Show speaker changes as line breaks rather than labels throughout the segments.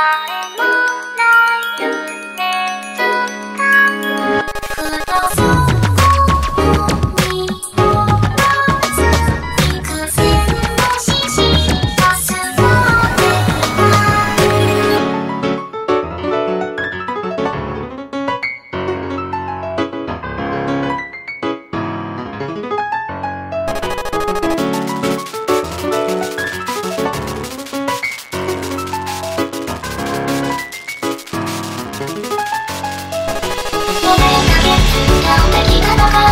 my ごめんだけ素直できたのか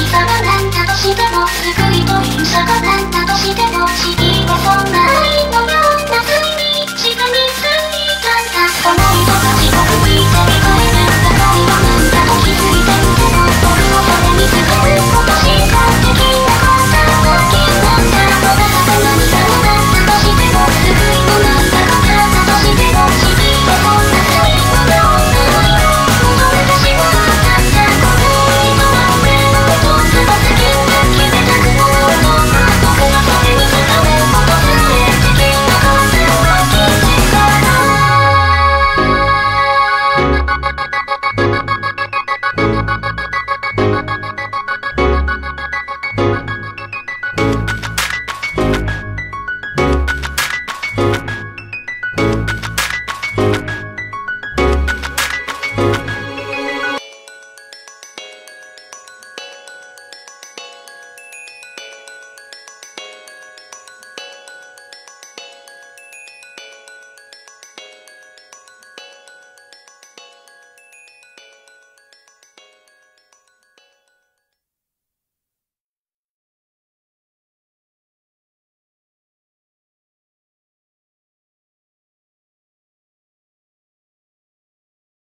神様なんだとしても救いと勇者がなんだとしても不思議でそんな